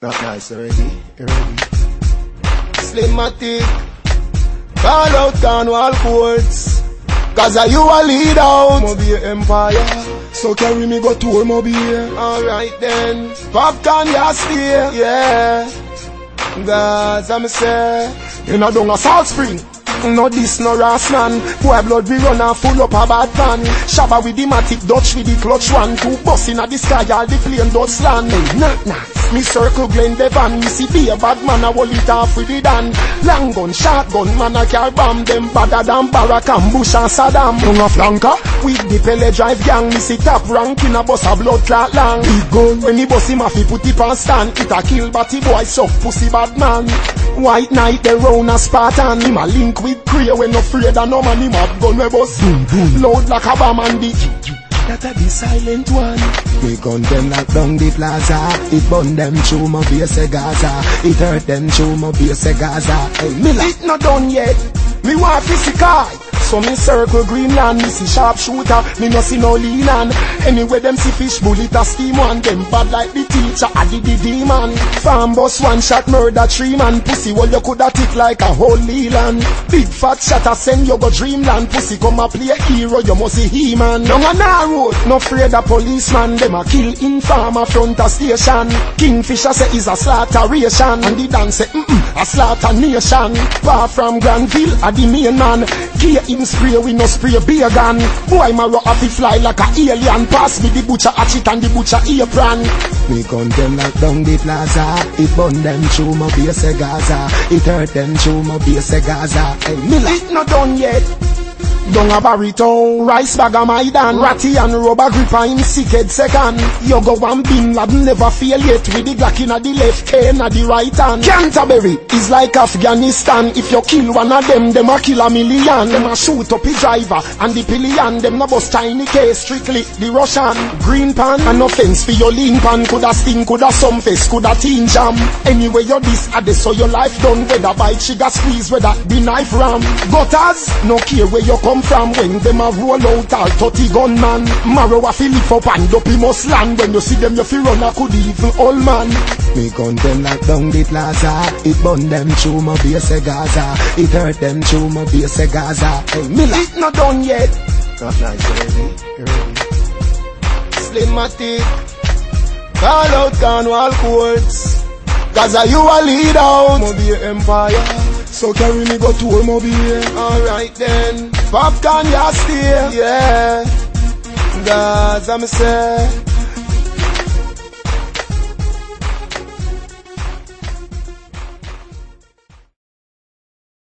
Not nice already, already. Slimatic. call out Cornwall courts. Cause are you a lead out? Mobile Empire. So carry me go tour Mobile. Alright then. pop Popcorn, ya stay. Yeah. Cause I'm say. You know, don't a Salt Spring. No this, no ras man Boy blood we run and full up a bad plan Shabba with the matic, Dutch with the clutch one Two bus in a the sky, all the plane dots land hey, Nah, nah me circle Glen Devon, me see be a bad man, I will it off with the dan. Long gun, shotgun, man, I carry bomb them badder than Barack and Bush and Saddam. Young a flanker, with the Pele drive gang, me see top rank in a bus a blood clot long. Big gun, when he bust him off, he put it on stand. It a kill, but he boy suck pussy bad man. White night, they round a Spartan. Him a link with Cray when no afraid of no man. Him have gun we bust boom boom. Loud like a bomb and the that a the silent one. We gun them like down the plaza. It burn them through my base Gaza. It hurt them through my base Gaza. Hey, Miller, it not done yet. Me want physical. So me circle Greenland, me see sharpshooter, me no see no lean on. Anyway them see fish bullet a steam one, them bad like the teacher, did the demon. Farm boss one shot murder three man, pussy well you coulda tick like a whole land. Big fat shot a send you go dreamland, pussy come a play a hero, you must see he man. Down a narrow, no afraid of policeman, them a kill informer front a station. Kingfisher say is a slaughteration, and the dance say mm -mm, a slaughter nation. Far from Granville, a the main man. Gear in spray, we no spray beer gun. Boy, my rock off fly like a alien. Pass me the butcher hatch it and the butcher apron. We gun them like down the plaza. It burn them through my base Gaza. It hurt them through my base Gaza. Hey, it not done yet. Down a barito, rice bag a Maidan mm. Ratty and rubber gripper sick sicked second. You go one bin lad never fail yet With the Glock in the left, K in the right hand. Canterbury is like Afghanistan. If you kill one of them, them a kill a million. Them a shoot up the driver and the pillion. Them no bust tiny case, strictly the Russian. Green pan, an offense for your lean pan. Coulda sting, coulda some face, coulda teen jam. Anyway you this, a so your life done. Whether bite, sugar squeeze, whether the knife ram. Gutters, no care where you come from when them a roll out all 30 gunman. Marrow a fill up and up he must land. When you see them you feel run a could even old man. Me gun them like down the plaza. It burn them through my base Gaza. It hurt them through my base Gaza. Hey Miller, it not done yet. Not nice already, already. Slimmatic, call out Cornwall courts. Cause are you a lead out? Mobile Empire. So carry me go to Mobile. Alright then. Popcorn, ya stay. Yeah. Cause I'm say.